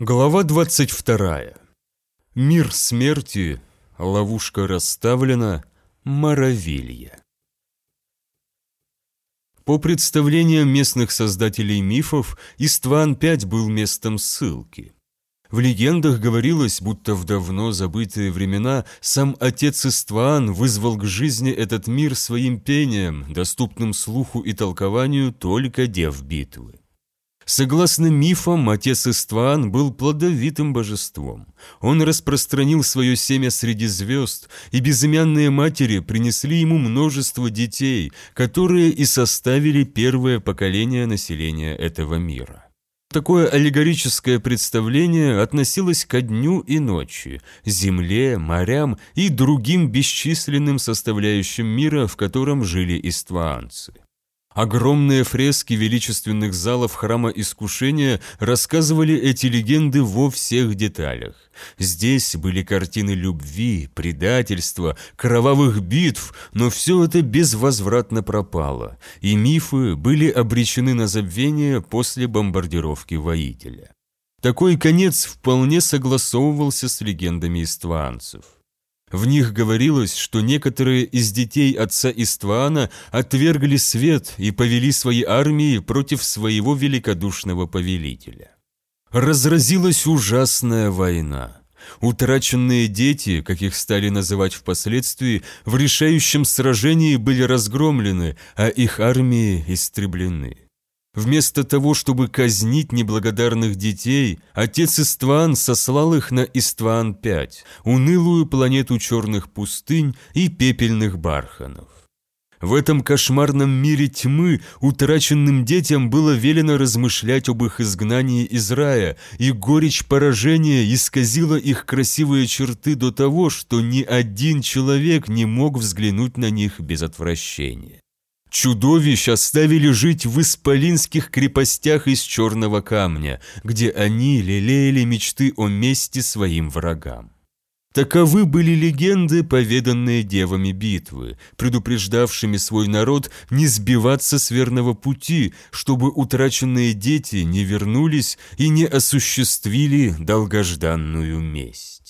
Глава 22. Мир смерти, ловушка расставлена, Моровилья. По представлениям местных создателей мифов, Истван-5 был местом ссылки. В легендах говорилось, будто в давно забытые времена сам отец Истван вызвал к жизни этот мир своим пением, доступным слуху и толкованию только дев битвы. Согласно мифам, отец Истван был плодовитым божеством. Он распространил свое семя среди звезд, и безымянные матери принесли ему множество детей, которые и составили первое поколение населения этого мира. Такое аллегорическое представление относилось ко дню и ночи, земле, морям и другим бесчисленным составляющим мира, в котором жили истваанцы. Огромные фрески величественных залов храма искушения рассказывали эти легенды во всех деталях. Здесь были картины любви, предательства, кровавых битв, но все это безвозвратно пропало, и мифы были обречены на забвение после бомбардировки воителя. Такой конец вполне согласовывался с легендами истванцев. В них говорилось, что некоторые из детей отца Иствана отвергли свет и повели свои армии против своего великодушного повелителя. Разразилась ужасная война. Утраченные дети, как их стали называть впоследствии, в решающем сражении были разгромлены, а их армии истреблены. Вместо того, чтобы казнить неблагодарных детей, отец Истван сослал их на Истван-5, унылую планету черных пустынь и пепельных барханов. В этом кошмарном мире тьмы утраченным детям было велено размышлять об их изгнании из рая, и горечь поражения исказила их красивые черты до того, что ни один человек не мог взглянуть на них без отвращения. Чудовищ оставили жить в исполинских крепостях из черного камня, где они лелеяли мечты о мести своим врагам. Таковы были легенды, поведанные девами битвы, предупреждавшими свой народ не сбиваться с верного пути, чтобы утраченные дети не вернулись и не осуществили долгожданную месть.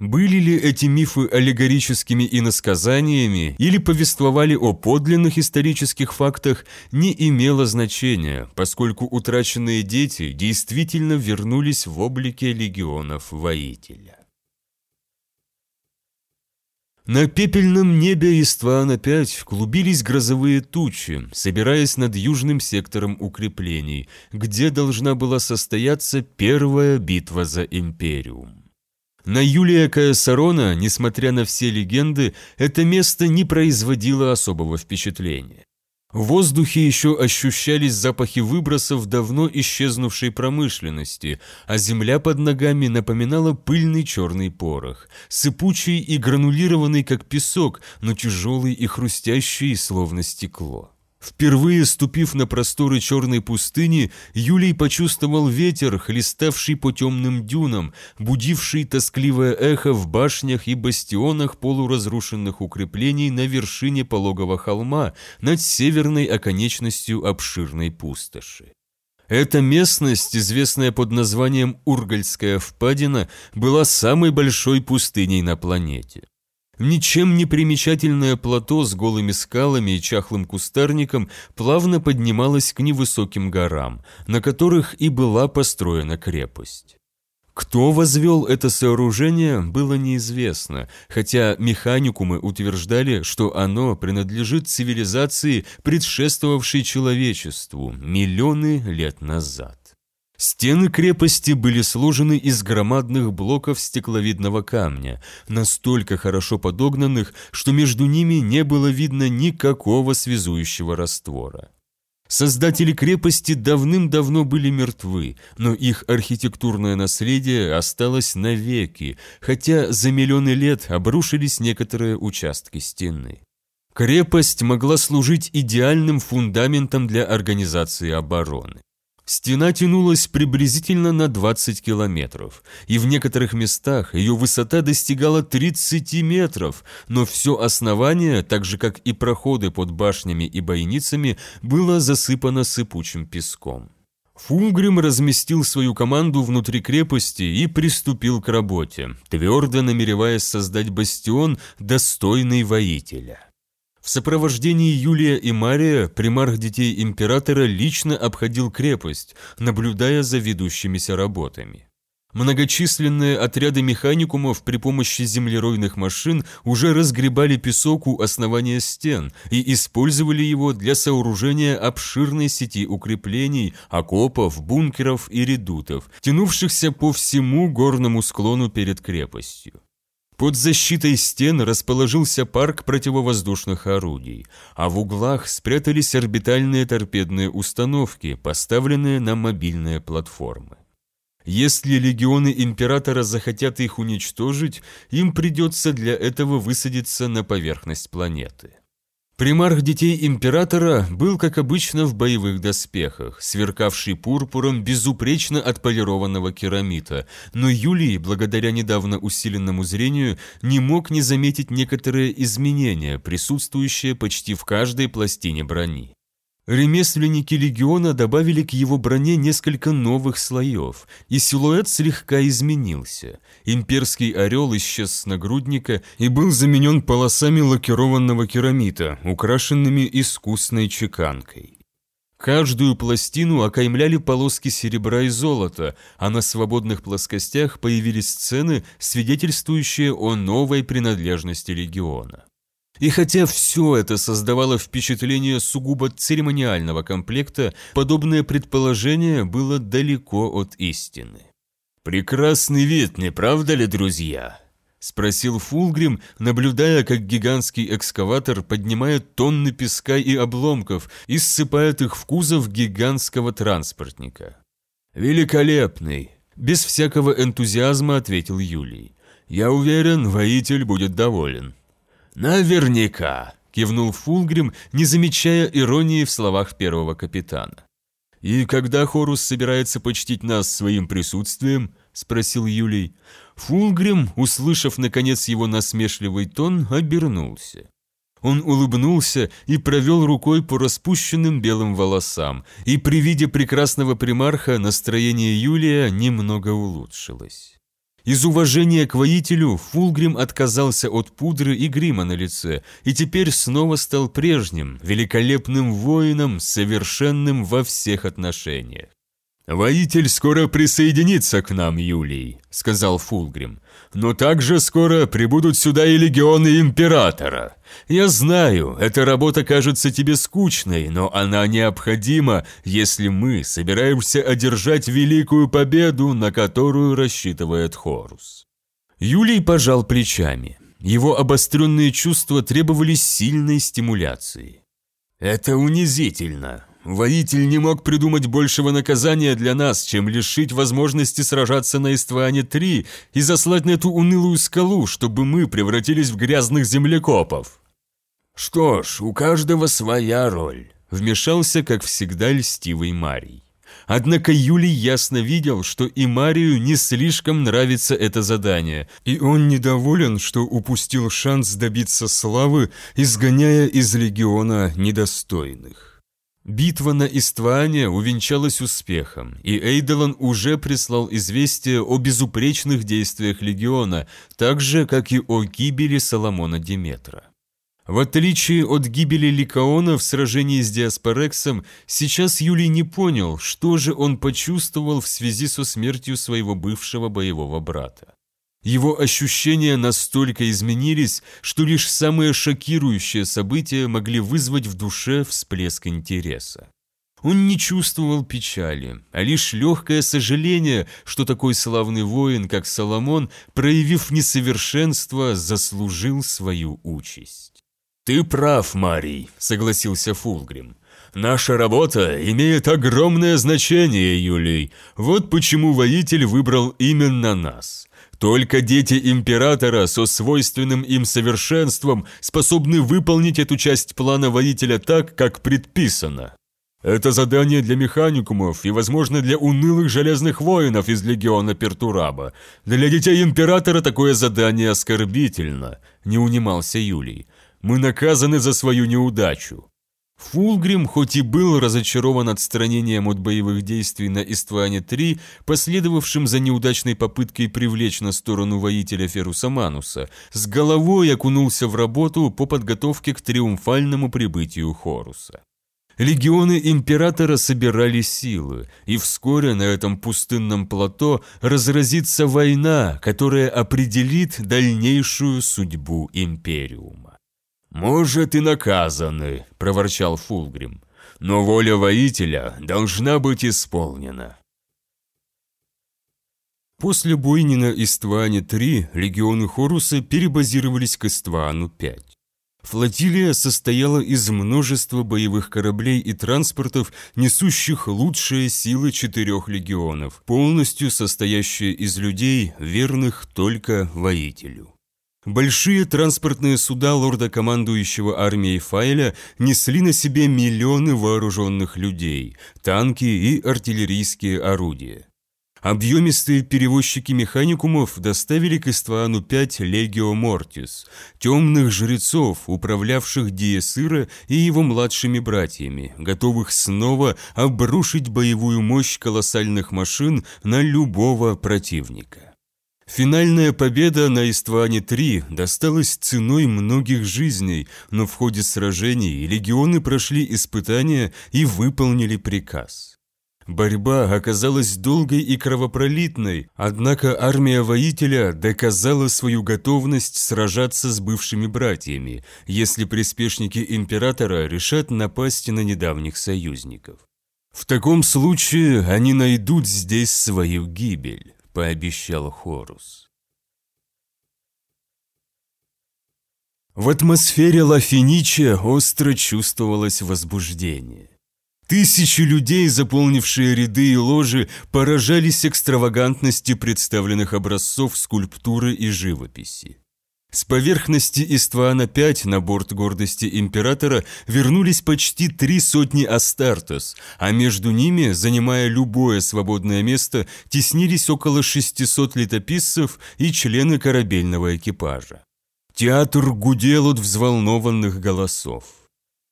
Были ли эти мифы аллегорическими иносказаниями или повествовали о подлинных исторических фактах, не имело значения, поскольку утраченные дети действительно вернулись в облике легионов воителя. На пепельном небе Истван опять клубились грозовые тучи, собираясь над южным сектором укреплений, где должна была состояться первая битва за Империум. На Юлия Каэсарона, несмотря на все легенды, это место не производило особого впечатления. В воздухе еще ощущались запахи выбросов давно исчезнувшей промышленности, а земля под ногами напоминала пыльный черный порох, сыпучий и гранулированный, как песок, но тяжелый и хрустящий, словно стекло. Впервые ступив на просторы черной пустыни, Юлий почувствовал ветер, хлеставший по темным дюнам, будивший тоскливое эхо в башнях и бастионах полуразрушенных укреплений на вершине пологого холма над северной оконечностью обширной пустоши. Эта местность, известная под названием Ургальская впадина, была самой большой пустыней на планете. Ничем не примечательное плато с голыми скалами и чахлым кустарником плавно поднималось к невысоким горам, на которых и была построена крепость. Кто возвел это сооружение, было неизвестно, хотя механикумы утверждали, что оно принадлежит цивилизации, предшествовавшей человечеству миллионы лет назад. Стены крепости были сложены из громадных блоков стекловидного камня, настолько хорошо подогнанных, что между ними не было видно никакого связующего раствора. Создатели крепости давным-давно были мертвы, но их архитектурное наследие осталось навеки, хотя за миллионы лет обрушились некоторые участки стены. Крепость могла служить идеальным фундаментом для организации обороны. Стена тянулась приблизительно на 20 километров, и в некоторых местах ее высота достигала 30 метров, но все основание, так же как и проходы под башнями и бойницами, было засыпано сыпучим песком. Фулгрим разместил свою команду внутри крепости и приступил к работе, твердо намереваясь создать бастион, достойный воителя. В сопровождении Юлия и Мария примарх детей императора лично обходил крепость, наблюдая за ведущимися работами. Многочисленные отряды механикумов при помощи землеройных машин уже разгребали песок у основания стен и использовали его для сооружения обширной сети укреплений, окопов, бункеров и редутов, тянувшихся по всему горному склону перед крепостью. Под защитой стен расположился парк противовоздушных орудий, а в углах спрятались орбитальные торпедные установки, поставленные на мобильные платформы. Если легионы Императора захотят их уничтожить, им придется для этого высадиться на поверхность планеты. Примарх детей Императора был, как обычно, в боевых доспехах, сверкавший пурпуром безупречно отполированного керамита, но Юлий, благодаря недавно усиленному зрению, не мог не заметить некоторые изменения, присутствующие почти в каждой пластине брони. Ремесленники легиона добавили к его броне несколько новых слоев, и силуэт слегка изменился. Имперский орел исчез с нагрудника и был заменен полосами лакированного керамита, украшенными искусной чеканкой. Каждую пластину окаймляли полоски серебра и золота, а на свободных плоскостях появились сцены, свидетельствующие о новой принадлежности легиона. И хотя все это создавало впечатление сугубо церемониального комплекта, подобное предположение было далеко от истины. «Прекрасный вид, не правда ли, друзья?» – спросил Фулгрим, наблюдая, как гигантский экскаватор поднимает тонны песка и обломков и ссыпает их в кузов гигантского транспортника. «Великолепный!» – без всякого энтузиазма ответил Юлий. «Я уверен, воитель будет доволен». «Наверняка», – кивнул Фулгрим, не замечая иронии в словах первого капитана. «И когда Хорус собирается почтить нас своим присутствием?» – спросил Юлий. Фулгрим, услышав, наконец, его насмешливый тон, обернулся. Он улыбнулся и провел рукой по распущенным белым волосам, и при виде прекрасного примарха настроение Юлия немного улучшилось. Из уважения к воителю Фулгрим отказался от пудры и грима на лице и теперь снова стал прежним, великолепным воином, совершенным во всех отношениях. «Воитель скоро присоединится к нам, Юлий», — сказал Фулгрим. «Но также скоро прибудут сюда и легионы Императора. Я знаю, эта работа кажется тебе скучной, но она необходима, если мы собираемся одержать великую победу, на которую рассчитывает Хорус». Юлий пожал плечами. Его обостренные чувства требовали сильной стимуляции. «Это унизительно», Воитель не мог придумать большего наказания для нас, чем лишить возможности сражаться на Истване-3 и заслать на эту унылую скалу, чтобы мы превратились в грязных землекопов. Что ж, у каждого своя роль, вмешался, как всегда, льстивый Марий. Однако Юлий ясно видел, что и Марию не слишком нравится это задание, и он недоволен, что упустил шанс добиться славы, изгоняя из легиона недостойных. Битва на Истване увенчалась успехом, и Эйдолон уже прислал известие о безупречных действиях легиона, так же, как и о гибели Соломона Диметра. В отличие от гибели Ликаона в сражении с Диаспорексом, сейчас Юлий не понял, что же он почувствовал в связи со смертью своего бывшего боевого брата. Его ощущения настолько изменились, что лишь самые шокирующие события могли вызвать в душе всплеск интереса. Он не чувствовал печали, а лишь легкое сожаление, что такой славный воин, как Соломон, проявив несовершенство, заслужил свою участь. «Ты прав, Марий», — согласился Фулгрим. «Наша работа имеет огромное значение, Юлий. Вот почему воитель выбрал именно нас. Только дети императора со свойственным им совершенством способны выполнить эту часть плана водителя так, как предписано. Это задание для механикумов и, возможно, для унылых железных воинов из легиона Пертураба. Для детей императора такое задание оскорбительно, не унимался Юлий. Мы наказаны за свою неудачу. Фулгрим, хоть и был разочарован отстранением от боевых действий на Истване-3, последовавшим за неудачной попыткой привлечь на сторону воителя Феруса Мануса, с головой окунулся в работу по подготовке к триумфальному прибытию Хоруса. Легионы Императора собирали силы, и вскоре на этом пустынном плато разразится война, которая определит дальнейшую судьбу Империума. «Может, и наказаны», – проворчал Фулгрим. «Но воля воителя должна быть исполнена». После бойни на Истване-3 легионы Хоруса перебазировались к Иствану-5. Флотилия состояла из множества боевых кораблей и транспортов, несущих лучшие силы четырех легионов, полностью состоящие из людей, верных только воителю. Большие транспортные суда лорда-командующего армией Файля несли на себе миллионы вооруженных людей, танки и артиллерийские орудия. Объемистые перевозчики механикумов доставили к Иствану 5 Легио Мортис, темных жрецов, управлявших Диесыра и его младшими братьями, готовых снова обрушить боевую мощь колоссальных машин на любого противника. Финальная победа на Истване-3 досталась ценой многих жизней, но в ходе сражений легионы прошли испытания и выполнили приказ. Борьба оказалась долгой и кровопролитной, однако армия воителя доказала свою готовность сражаться с бывшими братьями, если приспешники императора решат напасть на недавних союзников. В таком случае они найдут здесь свою гибель. – пообещал Хорус. В атмосфере Лафинича остро чувствовалось возбуждение. Тысячи людей, заполнившие ряды и ложи, поражались экстравагантности представленных образцов скульптуры и живописи. С поверхности Иствана-5 на борт гордости императора вернулись почти три сотни Астартес, а между ними, занимая любое свободное место, теснились около 600 летописцев и члены корабельного экипажа. Театр гудел от взволнованных голосов.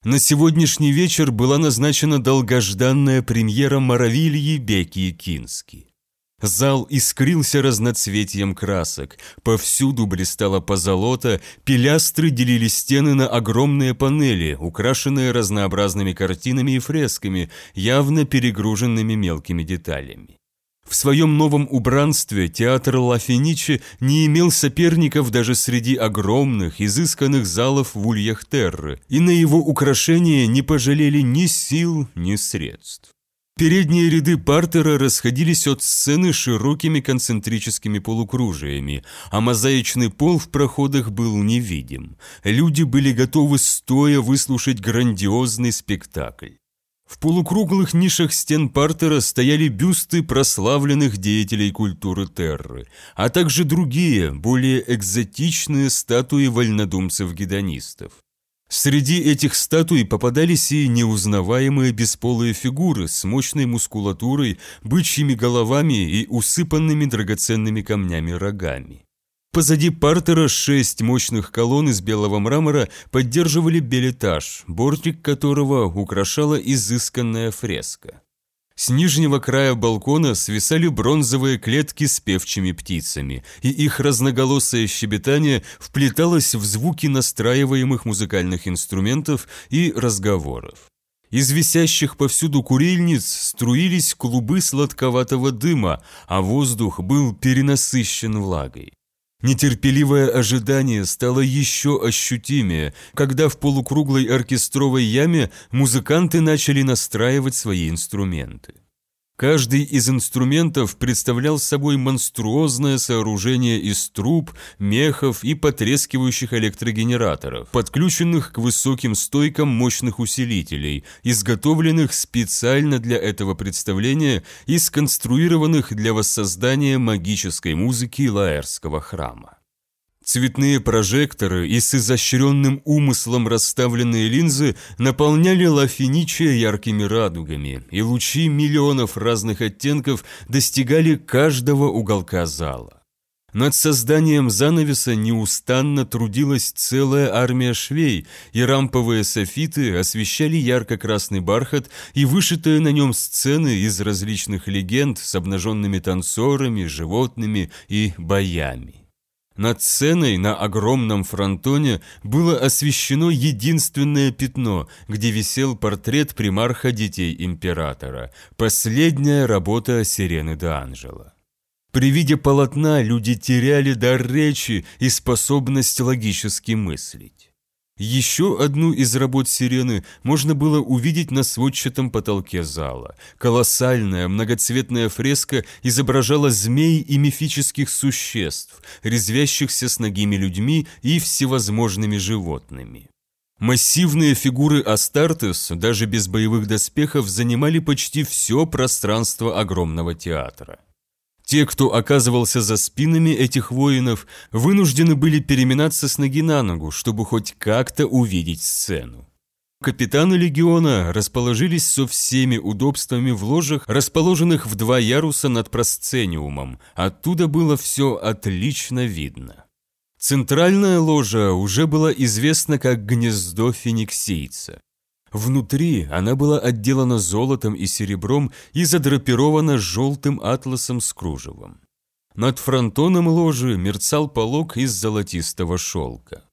На сегодняшний вечер была назначена долгожданная премьера Моровильи Беки Кински. Зал искрился разноцветием красок, повсюду блистала позолота, пилястры делили стены на огромные панели, украшенные разнообразными картинами и фресками, явно перегруженными мелкими деталями. В своем новом убранстве театр Ла Фениче не имел соперников даже среди огромных, изысканных залов в ульях Терры, и на его украшение не пожалели ни сил, ни средств. Передние ряды партера расходились от сцены широкими концентрическими полукружиями, а мозаичный пол в проходах был невидим. Люди были готовы стоя выслушать грандиозный спектакль. В полукруглых нишах стен партера стояли бюсты прославленных деятелей культуры Терры, а также другие, более экзотичные статуи вольнодумцев-гедонистов. Среди этих статуй попадались и неузнаваемые бесполые фигуры с мощной мускулатурой, бычьими головами и усыпанными драгоценными камнями рогами. Позади партера шесть мощных колонн из белого мрамора поддерживали белетаж, бортик которого украшала изысканная фреска. С нижнего края балкона свисали бронзовые клетки с певчими птицами, и их разноголосое щебетание вплеталось в звуки настраиваемых музыкальных инструментов и разговоров. Из висящих повсюду курильниц струились клубы сладковатого дыма, а воздух был перенасыщен влагой. Нетерпеливое ожидание стало еще ощутимее, когда в полукруглой оркестровой яме музыканты начали настраивать свои инструменты. Каждый из инструментов представлял собой монструозное сооружение из труб, мехов и потрескивающих электрогенераторов, подключенных к высоким стойкам мощных усилителей, изготовленных специально для этого представления и сконструированных для воссоздания магической музыки Лаэрского храма. Цветные прожекторы и с изощренным умыслом расставленные линзы наполняли Лафиничия яркими радугами, и лучи миллионов разных оттенков достигали каждого уголка зала. Над созданием занавеса неустанно трудилась целая армия швей, и рамповые софиты освещали ярко-красный бархат и вышитые на нем сцены из различных легенд с обнаженными танцорами, животными и боями. Над сценой на огромном фронтоне было освещено единственное пятно, где висел портрет примарха детей императора, последняя работа Сирены де Анжела. При виде полотна люди теряли дар речи и способность логически мыслить. Еще одну из работ сирены можно было увидеть на сводчатом потолке зала. Колоссальная многоцветная фреска изображала змей и мифических существ, резвящихся с ногими людьми и всевозможными животными. Массивные фигуры Астартес, даже без боевых доспехов, занимали почти все пространство огромного театра. Те, кто оказывался за спинами этих воинов, вынуждены были переминаться с ноги на ногу, чтобы хоть как-то увидеть сцену. Капитаны легиона расположились со всеми удобствами в ложах, расположенных в два яруса над просцениумом. Оттуда было все отлично видно. Центральная ложа уже была известна как гнездо фениксийца. Внутри она была отделана золотом и серебром и задрапирована желтым атласом с кружевом. Над фронтоном ложи мерцал полог из золотистого шелка.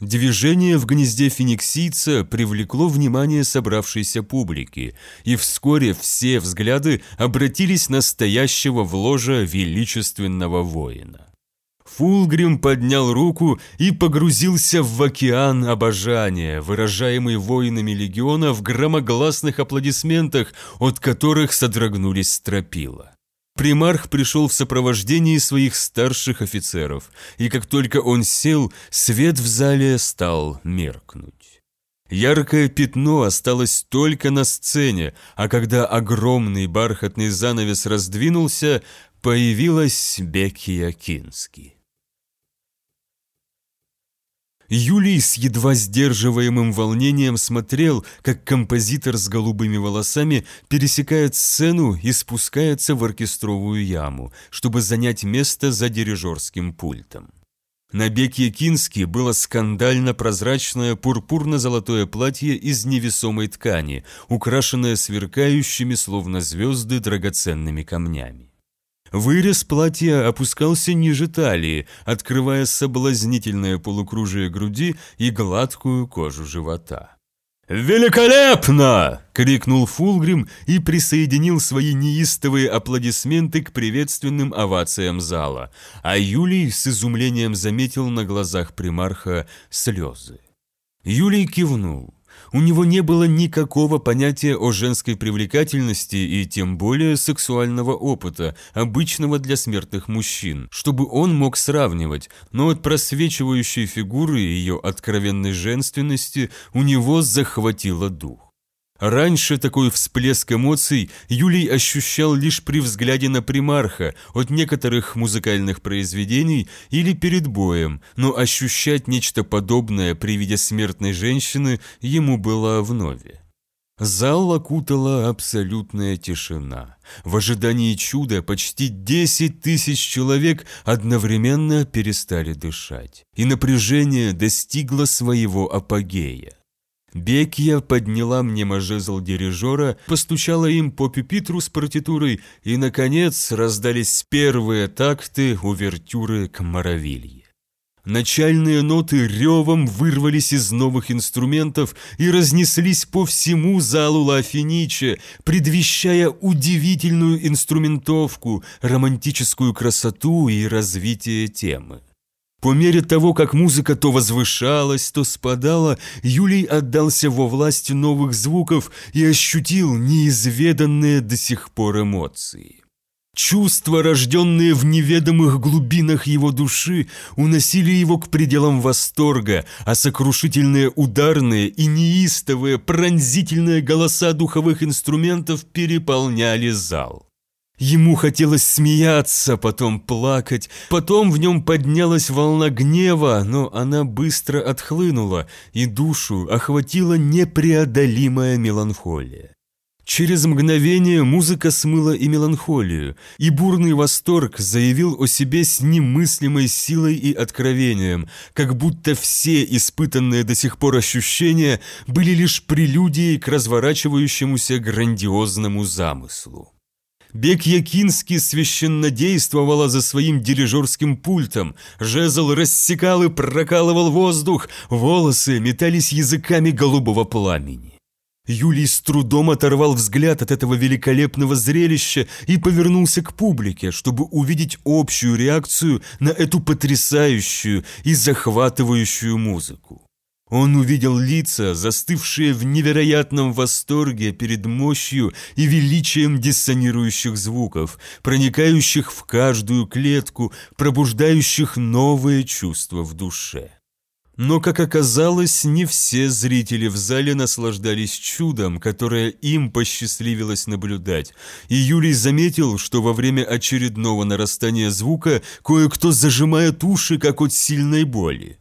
Движение в гнезде фениксийца привлекло внимание собравшейся публики, и вскоре все взгляды обратились на стоящего в ложе величественного воина. Фулгрим поднял руку и погрузился в океан обожания, выражаемый воинами легиона в громогласных аплодисментах, от которых содрогнулись стропила. Примарх пришел в сопровождении своих старших офицеров, и как только он сел, свет в зале стал меркнуть. Яркое пятно осталось только на сцене, а когда огромный бархатный занавес раздвинулся, появилась Бекия Кински. Юлий с едва сдерживаемым волнением смотрел, как композитор с голубыми волосами пересекает сцену и спускается в оркестровую яму, чтобы занять место за дирижерским пультом. На Бекье Кински было скандально прозрачное пурпурно-золотое платье из невесомой ткани, украшенное сверкающими, словно звезды, драгоценными камнями. Вырез платья опускался ниже талии, открывая соблазнительное полукружие груди и гладкую кожу живота. «Великолепно!» — крикнул Фулгрим и присоединил свои неистовые аплодисменты к приветственным овациям зала, а Юлий с изумлением заметил на глазах примарха слезы. Юлий кивнул. У него не было никакого понятия о женской привлекательности и тем более сексуального опыта, обычного для смертных мужчин, чтобы он мог сравнивать, но от просвечивающей фигуры и ее откровенной женственности у него захватило дух. Раньше такой всплеск эмоций Юлий ощущал лишь при взгляде на примарха от некоторых музыкальных произведений или перед боем, но ощущать нечто подобное при виде смертной женщины ему было вновь. Зал окутала абсолютная тишина. В ожидании чуда почти 10 тысяч человек одновременно перестали дышать, и напряжение достигло своего апогея. Бекия подняла мне мажезл дирижера, постучала им по пюпитру с партитурой, и, наконец, раздались первые такты увертюры к Моровилье. Начальные ноты ревом вырвались из новых инструментов и разнеслись по всему залу Ла Финиче, предвещая удивительную инструментовку, романтическую красоту и развитие темы. По мере того, как музыка то возвышалась, то спадала, Юлий отдался во власть новых звуков и ощутил неизведанные до сих пор эмоции. Чувства, рожденные в неведомых глубинах его души, уносили его к пределам восторга, а сокрушительные ударные и неистовые пронзительные голоса духовых инструментов переполняли зал. Ему хотелось смеяться, потом плакать, потом в нем поднялась волна гнева, но она быстро отхлынула, и душу охватила непреодолимая меланхолия. Через мгновение музыка смыла и меланхолию, и бурный восторг заявил о себе с немыслимой силой и откровением, как будто все испытанные до сих пор ощущения были лишь прелюдией к разворачивающемуся грандиозному замыслу. Бек Якинский священно действовала за своим дирижерским пультом, жезл рассекал и прокалывал воздух, волосы метались языками голубого пламени. Юлий с трудом оторвал взгляд от этого великолепного зрелища и повернулся к публике, чтобы увидеть общую реакцию на эту потрясающую и захватывающую музыку. Он увидел лица, застывшие в невероятном восторге перед мощью и величием диссонирующих звуков, проникающих в каждую клетку, пробуждающих новые чувства в душе. Но, как оказалось, не все зрители в зале наслаждались чудом, которое им посчастливилось наблюдать, и Юлий заметил, что во время очередного нарастания звука кое-кто зажимает уши, как от сильной боли.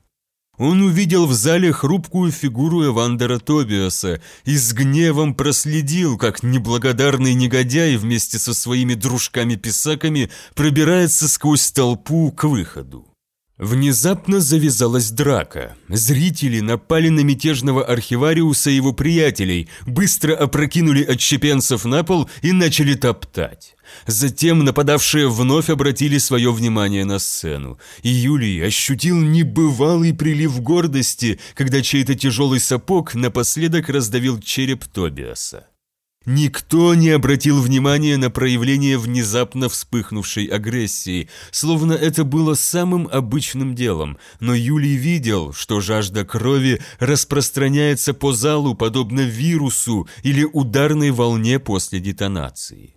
Он увидел в зале хрупкую фигуру Эвандера Тобиаса и с гневом проследил, как неблагодарный негодяй вместе со своими дружками-писаками пробирается сквозь толпу к выходу. Внезапно завязалась драка. Зрители напали на мятежного архивариуса и его приятелей, быстро опрокинули отщепенцев на пол и начали топтать. Затем нападавшие вновь обратили свое внимание на сцену, и Юлий ощутил небывалый прилив гордости, когда чей-то тяжелый сапог напоследок раздавил череп Тобиаса. Никто не обратил внимания на проявление внезапно вспыхнувшей агрессии, словно это было самым обычным делом, но Юлий видел, что жажда крови распространяется по залу подобно вирусу или ударной волне после детонации.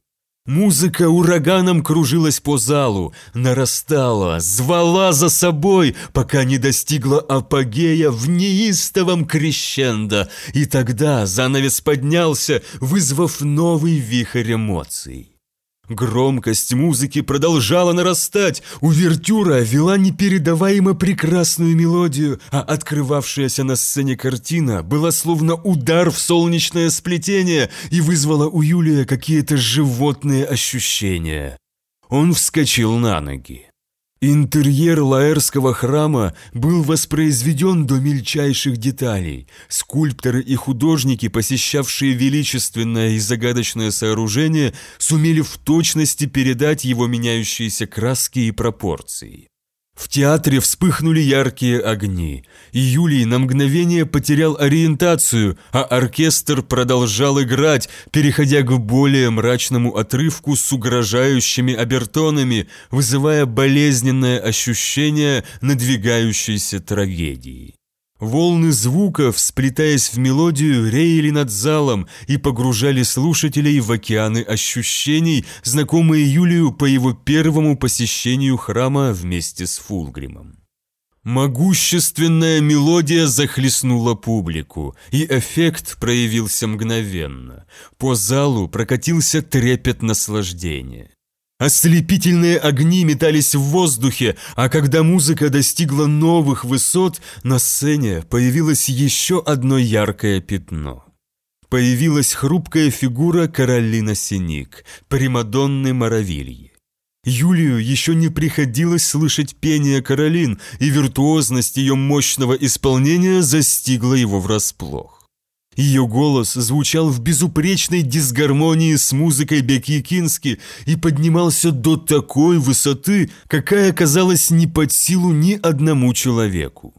Музыка ураганом кружилась по залу, нарастала, звала за собой, пока не достигла апогея в неистовом крещендо, и тогда занавес поднялся, вызвав новый вихрь эмоций. Громкость музыки продолжала нарастать, увертюра вела непередаваемо прекрасную мелодию, а открывавшаяся на сцене картина была словно удар в солнечное сплетение и вызвала у Юлия какие-то животные ощущения. Он вскочил на ноги. Интерьер Лаэрского храма был воспроизведен до мельчайших деталей. Скульпторы и художники, посещавшие величественное и загадочное сооружение, сумели в точности передать его меняющиеся краски и пропорции. В театре вспыхнули яркие огни, и Юлий на мгновение потерял ориентацию, а оркестр продолжал играть, переходя к более мрачному отрывку с угрожающими обертонами, вызывая болезненное ощущение надвигающейся трагедии. Волны звуков, сплетаясь в мелодию, реяли над залом и погружали слушателей в океаны ощущений, знакомые Юлию по его первому посещению храма вместе с Фулгримом. Могущественная мелодия захлестнула публику, и эффект проявился мгновенно. По залу прокатился трепет наслаждения. Ослепительные огни метались в воздухе, а когда музыка достигла новых высот, на сцене появилось еще одно яркое пятно. Появилась хрупкая фигура Каролина Синик, Примадонны Моровильи. Юлию еще не приходилось слышать пение Каролин, и виртуозность ее мощного исполнения застигла его врасплох. Ее голос звучал в безупречной дисгармонии с музыкой Бекьякински и поднимался до такой высоты, какая казалась не под силу ни одному человеку.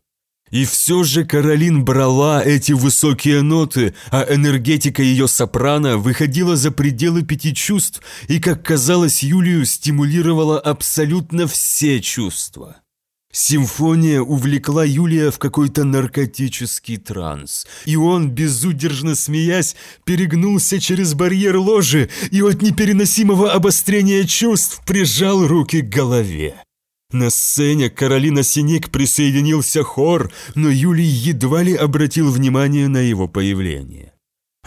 И все же Каролин брала эти высокие ноты, а энергетика ее сопрано выходила за пределы пяти чувств и, как казалось Юлию, стимулировала абсолютно все чувства. Симфония увлекла Юлия в какой-то наркотический транс, и он, безудержно смеясь, перегнулся через барьер ложи и от непереносимого обострения чувств прижал руки к голове. На сцене Каролина Синик присоединился хор, но Юлий едва ли обратил внимание на его появление.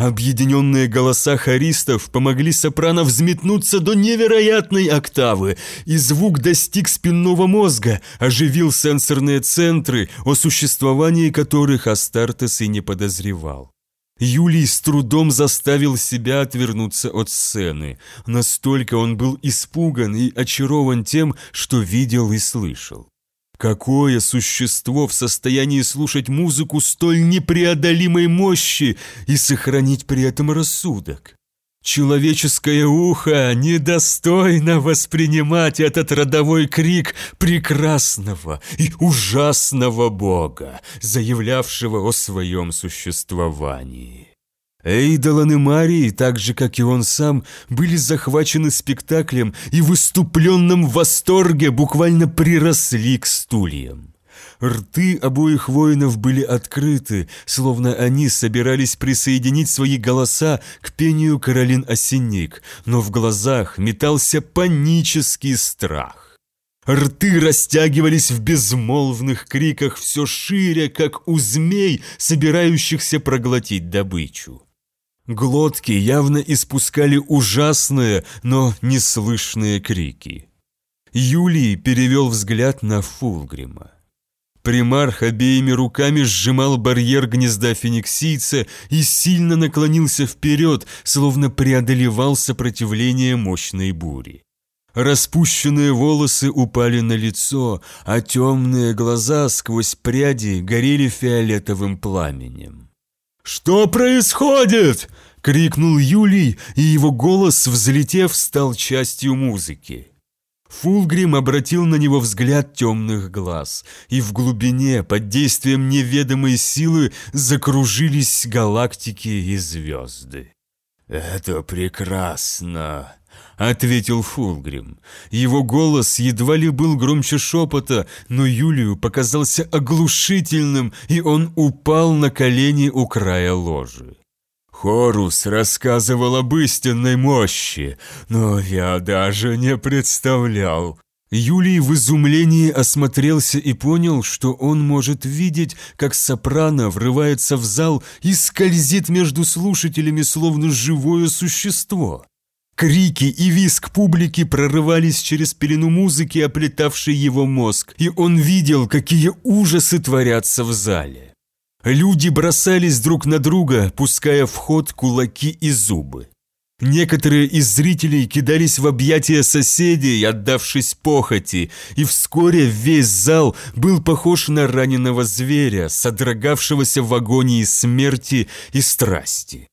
Объединенные голоса хористов помогли сопрано взметнуться до невероятной октавы, и звук достиг спинного мозга, оживил сенсорные центры, о существовании которых Астартес и не подозревал. Юлий с трудом заставил себя отвернуться от сцены. Настолько он был испуган и очарован тем, что видел и слышал. Какое существо в состоянии слушать музыку столь непреодолимой мощи и сохранить при этом рассудок? Человеческое ухо недостойно воспринимать этот родовой крик прекрасного и ужасного Бога, заявлявшего о своем существовании. Эйдолан и Марии, так же, как и он сам, были захвачены спектаклем и в выступленном восторге буквально приросли к стульям. Рты обоих воинов были открыты, словно они собирались присоединить свои голоса к пению Каролин Осенник, но в глазах метался панический страх. Рты растягивались в безмолвных криках все шире, как у змей, собирающихся проглотить добычу. Глотки явно испускали ужасные, но неслышные крики. Юлий перевел взгляд на Фулгрима. Примарх обеими руками сжимал барьер гнезда фениксийца и сильно наклонился вперед, словно преодолевал сопротивление мощной бури. Распущенные волосы упали на лицо, а темные глаза сквозь пряди горели фиолетовым пламенем. «Что происходит?» — крикнул Юлий, и его голос, взлетев, стал частью музыки. Фулгрим обратил на него взгляд темных глаз, и в глубине, под действием неведомой силы, закружились галактики и звезды. «Это прекрасно!» — ответил Фулгрим. Его голос едва ли был громче шепота, но Юлию показался оглушительным, и он упал на колени у края ложи. Хорус рассказывал об истинной мощи, но я даже не представлял. Юлий в изумлении осмотрелся и понял, что он может видеть, как сопрано врывается в зал и скользит между слушателями, словно живое существо. Крики и визг публики прорывались через пелену музыки, оплетавшей его мозг, и он видел, какие ужасы творятся в зале. Люди бросались друг на друга, пуская в ход кулаки и зубы. Некоторые из зрителей кидались в объятия соседей, отдавшись похоти, и вскоре весь зал был похож на раненого зверя, содрогавшегося в агонии смерти и страсти.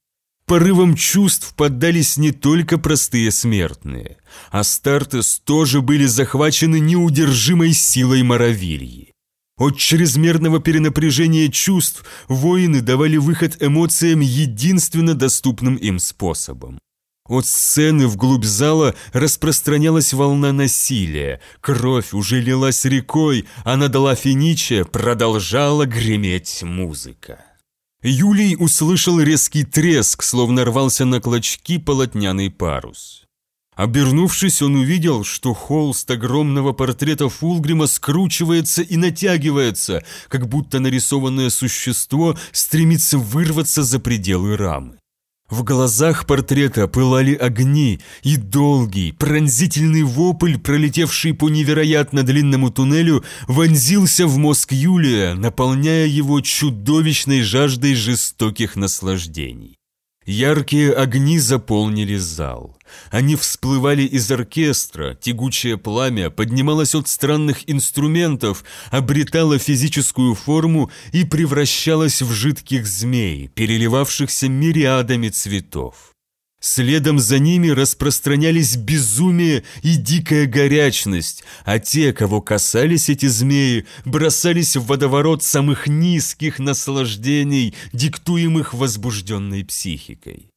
Порывом чувств поддались не только простые смертные. Астартес тоже были захвачены неудержимой силой Моровильи. От чрезмерного перенапряжения чувств воины давали выход эмоциям единственно доступным им способом. От сцены вглубь зала распространялась волна насилия, кровь уже лилась рекой, а над Лафиниче продолжала греметь музыка. Юлий услышал резкий треск, словно рвался на клочки полотняный парус. Обернувшись, он увидел, что холст огромного портрета Фулгрима скручивается и натягивается, как будто нарисованное существо стремится вырваться за пределы рамы. В глазах портрета пылали огни, и долгий, пронзительный вопль, пролетевший по невероятно длинному туннелю, вонзился в мозг Юлия, наполняя его чудовищной жаждой жестоких наслаждений. Яркие огни заполнили зал. Они всплывали из оркестра, тягучее пламя поднималось от странных инструментов, обретало физическую форму и превращалось в жидких змей, переливавшихся мириадами цветов. Следом за ними распространялись безумие и дикая горячность, а те, кого касались эти змеи, бросались в водоворот самых низких наслаждений, диктуемых возбужденной психикой.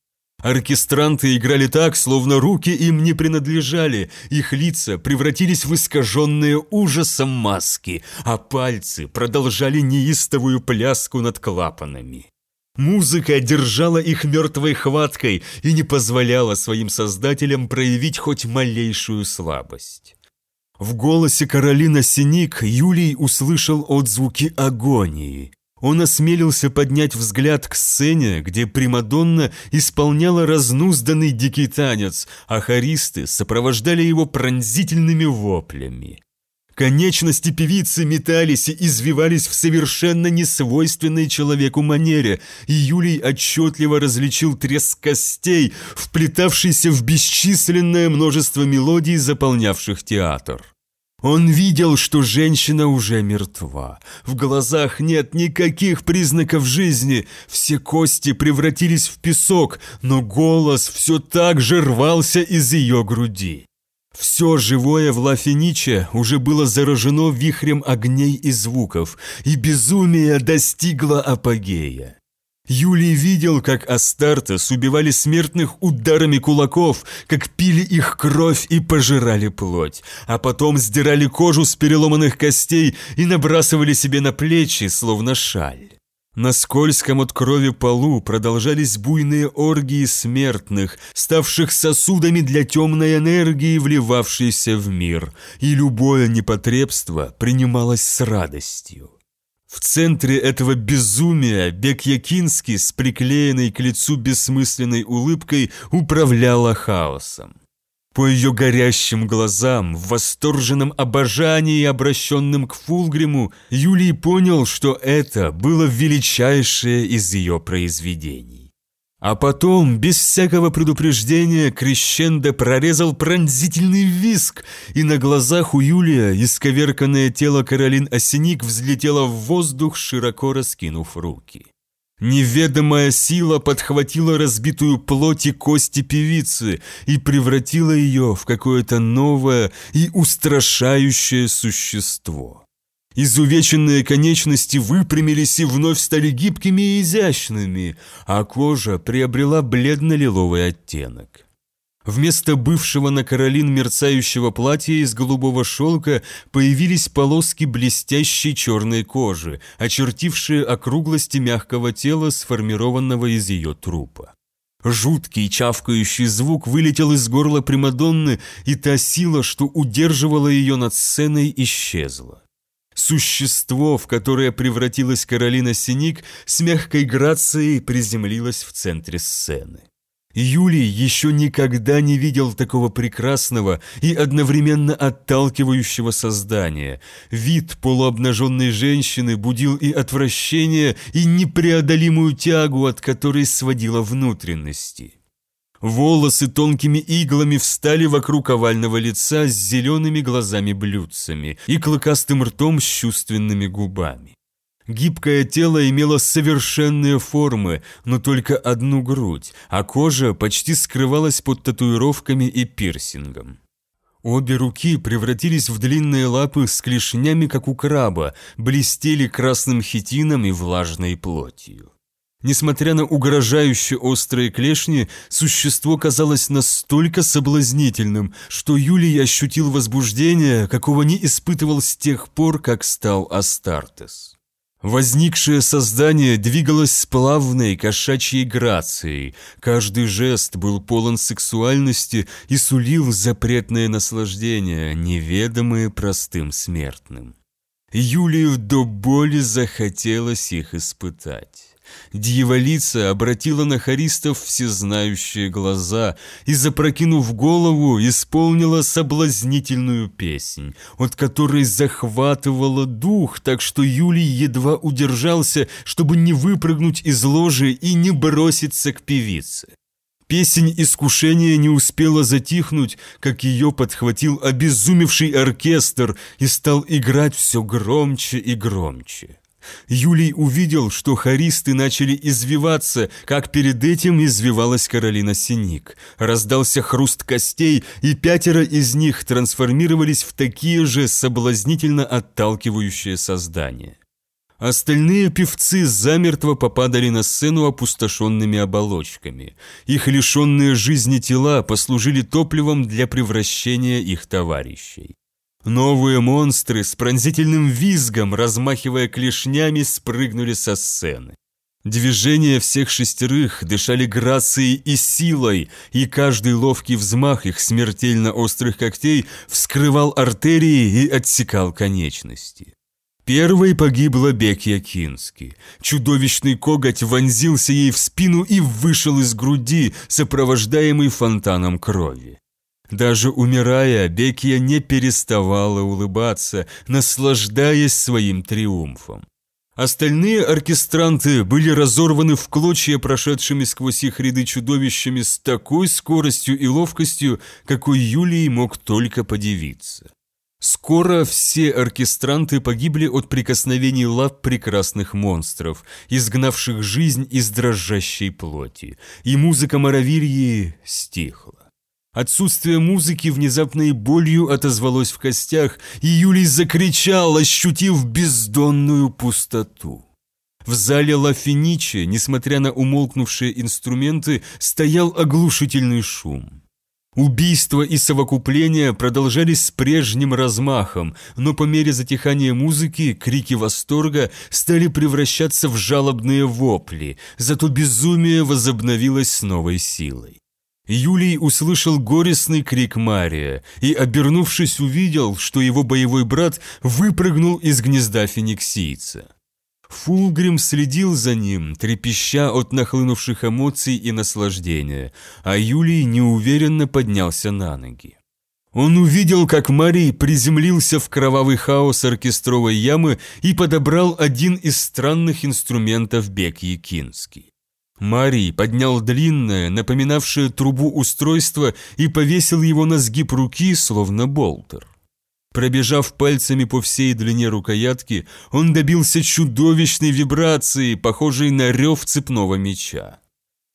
Оркестранты играли так, словно руки им не принадлежали, их лица превратились в искаженные ужасом маски, а пальцы продолжали неистовую пляску над клапанами. Музыка держала их мертвой хваткой и не позволяла своим создателям проявить хоть малейшую слабость. В голосе Каролина Синик Юлий услышал отзвуки агонии. Он осмелился поднять взгляд к сцене, где Примадонна исполняла разнузданный дикий танец, а хористы сопровождали его пронзительными воплями. Конечности певицы метались и извивались в совершенно несвойственной человеку манере, и Юлий отчетливо различил треск костей, вплетавшийся в бесчисленное множество мелодий, заполнявших театр. Он видел, что женщина уже мертва. В глазах нет никаких признаков жизни, все кости превратились в песок, но голос все так же рвался из ее груди. Все живое в Лафиниче уже было заражено вихрем огней и звуков, и безумие достигло апогея. Юлий видел, как Астартес убивали смертных ударами кулаков, как пили их кровь и пожирали плоть, а потом сдирали кожу с переломанных костей и набрасывали себе на плечи, словно шаль. На скользком от крови полу продолжались буйные оргии смертных, ставших сосудами для темной энергии, вливавшейся в мир, и любое непотребство принималось с радостью. В центре этого безумия Бек Якинский с приклеенной к лицу бессмысленной улыбкой управляла хаосом. По ее горящим глазам, в восторженном обожании, обращенном к Фулгриму, Юлий понял, что это было величайшее из ее произведений. А потом, без всякого предупреждения, Крещендо прорезал пронзительный виск, и на глазах у Юлия исковерканное тело Каролин Осеник взлетело в воздух, широко раскинув руки. Неведомая сила подхватила разбитую плоть и кости певицы и превратила ее в какое-то новое и устрашающее существо. Изувеченные конечности выпрямились и вновь стали гибкими и изящными, а кожа приобрела бледно-лиловый оттенок. Вместо бывшего на Каролин мерцающего платья из голубого шелка появились полоски блестящей черной кожи, очертившие округлости мягкого тела, сформированного из ее трупа. Жуткий чавкающий звук вылетел из горла Примадонны, и та сила, что удерживала ее над сценой, исчезла. Существо, в которое превратилась Каролина Синик, с мягкой грацией приземлилось в центре сцены. Юлий еще никогда не видел такого прекрасного и одновременно отталкивающего создания. Вид полуобнаженной женщины будил и отвращение, и непреодолимую тягу, от которой сводило внутренности. Волосы тонкими иглами встали вокруг овального лица с зелеными глазами-блюдцами и клыкастым ртом с чувственными губами. Гибкое тело имело совершенные формы, но только одну грудь, а кожа почти скрывалась под татуировками и пирсингом. Обе руки превратились в длинные лапы с клешнями, как у краба, блестели красным хитином и влажной плотью. Несмотря на угрожающие острые клешни, существо казалось настолько соблазнительным, что Юлий ощутил возбуждение, какого не испытывал с тех пор, как стал Астартес. Возникшее создание двигалось с плавной кошачьей грацией, каждый жест был полон сексуальности и сулил запретное наслаждение, неведомые простым смертным. Юлию до боли захотелось их испытать. Дьяволица обратила на харистов всезнающие глаза и, запрокинув голову, исполнила соблазнительную песнь, от которой захватывала дух, так что Юлий едва удержался, чтобы не выпрыгнуть из ложи и не броситься к певице. Песень искушения не успела затихнуть, как ее подхватил обезумевший оркестр и стал играть все громче и громче. Юлий увидел, что хористы начали извиваться, как перед этим извивалась Каролина Синик. Раздался хруст костей, и пятеро из них трансформировались в такие же соблазнительно отталкивающие создания. Остальные певцы замертво попадали на сцену опустошенными оболочками. Их лишенные жизни тела послужили топливом для превращения их товарищей. Новые монстры с пронзительным визгом, размахивая клешнями, спрыгнули со сцены. Движения всех шестерых дышали грацией и силой, и каждый ловкий взмах их смертельно острых когтей вскрывал артерии и отсекал конечности. Первой погибла Бекья Кински. Чудовищный коготь вонзился ей в спину и вышел из груди, сопровождаемый фонтаном крови. Даже умирая, Бекия не переставала улыбаться, наслаждаясь своим триумфом. Остальные оркестранты были разорваны в клочья прошедшими сквозь их ряды чудовищами с такой скоростью и ловкостью, какой Юлий мог только подивиться. Скоро все оркестранты погибли от прикосновений лап прекрасных монстров, изгнавших жизнь из дрожащей плоти, и музыка Моровильи стихла. Отсутствие музыки внезапной болью отозвалось в костях, и Юлий закричал, ощутив бездонную пустоту. В зале Ла Финиче, несмотря на умолкнувшие инструменты, стоял оглушительный шум. Убийства и совокупления продолжались с прежним размахом, но по мере затихания музыки крики восторга стали превращаться в жалобные вопли, зато безумие возобновилось с новой силой. Юлий услышал горестный крик Мария и, обернувшись, увидел, что его боевой брат выпрыгнул из гнезда фениксийца. Фулгрим следил за ним, трепеща от нахлынувших эмоций и наслаждения, а Юлий неуверенно поднялся на ноги. Он увидел, как Марий приземлился в кровавый хаос оркестровой ямы и подобрал один из странных инструментов Бек Якинский. Марий поднял длинное, напоминавшее трубу устройство и повесил его на сгиб руки, словно болтер. Пробежав пальцами по всей длине рукоятки, он добился чудовищной вибрации, похожей на рев цепного меча.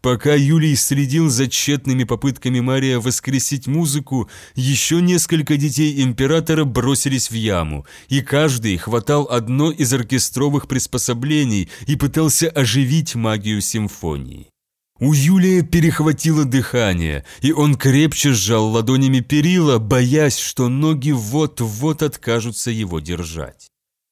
Пока Юлий следил за тщетными попытками Мария воскресить музыку, еще несколько детей императора бросились в яму, и каждый хватал одно из оркестровых приспособлений и пытался оживить магию симфонии. У Юлия перехватило дыхание, и он крепче сжал ладонями перила, боясь, что ноги вот-вот откажутся его держать.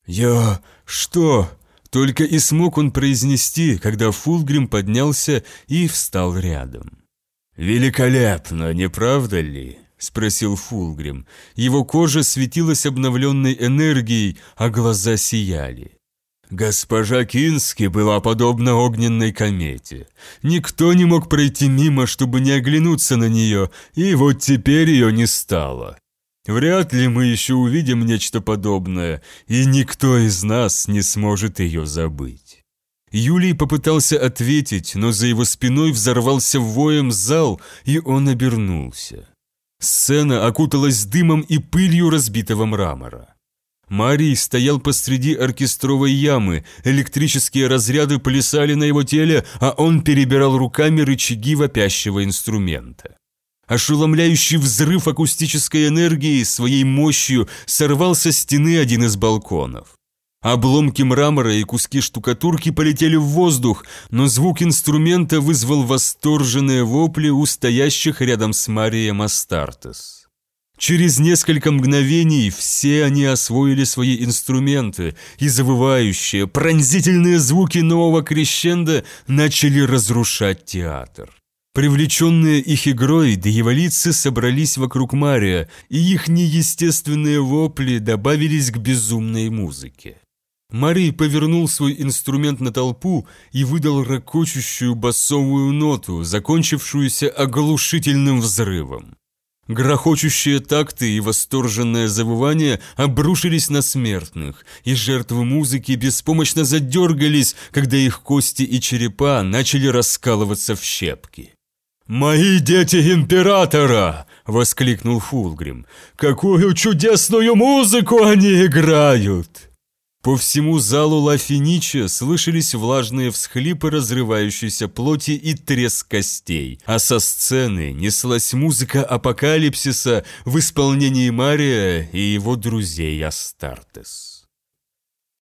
«Я... что?» Только и смог он произнести, когда Фулгрим поднялся и встал рядом. «Великолепно, не правда ли?» – спросил Фулгрим. Его кожа светилась обновленной энергией, а глаза сияли. Госпожа Кински была подобна огненной комете. Никто не мог пройти мимо, чтобы не оглянуться на нее, и вот теперь ее не стало. Вряд ли мы еще увидим нечто подобное, и никто из нас не сможет ее забыть. Юлий попытался ответить, но за его спиной взорвался воем зал, и он обернулся. Сцена окуталась дымом и пылью разбитого мрамора. Марий стоял посреди оркестровой ямы, электрические разряды плясали на его теле, а он перебирал руками рычаги вопящего инструмента. Ошеломляющий взрыв акустической энергии своей мощью сорвал со стены один из балконов. Обломки мрамора и куски штукатурки полетели в воздух, но звук инструмента вызвал восторженные вопли у стоящих рядом с Марием Астартес. Через несколько мгновений все они освоили свои инструменты, и завывающие, пронзительные звуки нового крещенда начали разрушать театр. Привлеченные их игрой, дьяволицы собрались вокруг Мария, и их неестественные вопли добавились к безумной музыке. Марий повернул свой инструмент на толпу и выдал ракочущую басовую ноту, закончившуюся оглушительным взрывом. Грохочущие такты и восторженное завывание обрушились на смертных, и жертвы музыки беспомощно задергались, когда их кости и черепа начали раскалываться в щепки. «Мои дети императора!» — воскликнул Фулгрим. «Какую чудесную музыку они играют!» По всему залу Ла Финиче слышались влажные всхлипы разрывающейся плоти и треск костей, а со сцены неслась музыка апокалипсиса в исполнении Мария и его друзей Астартес.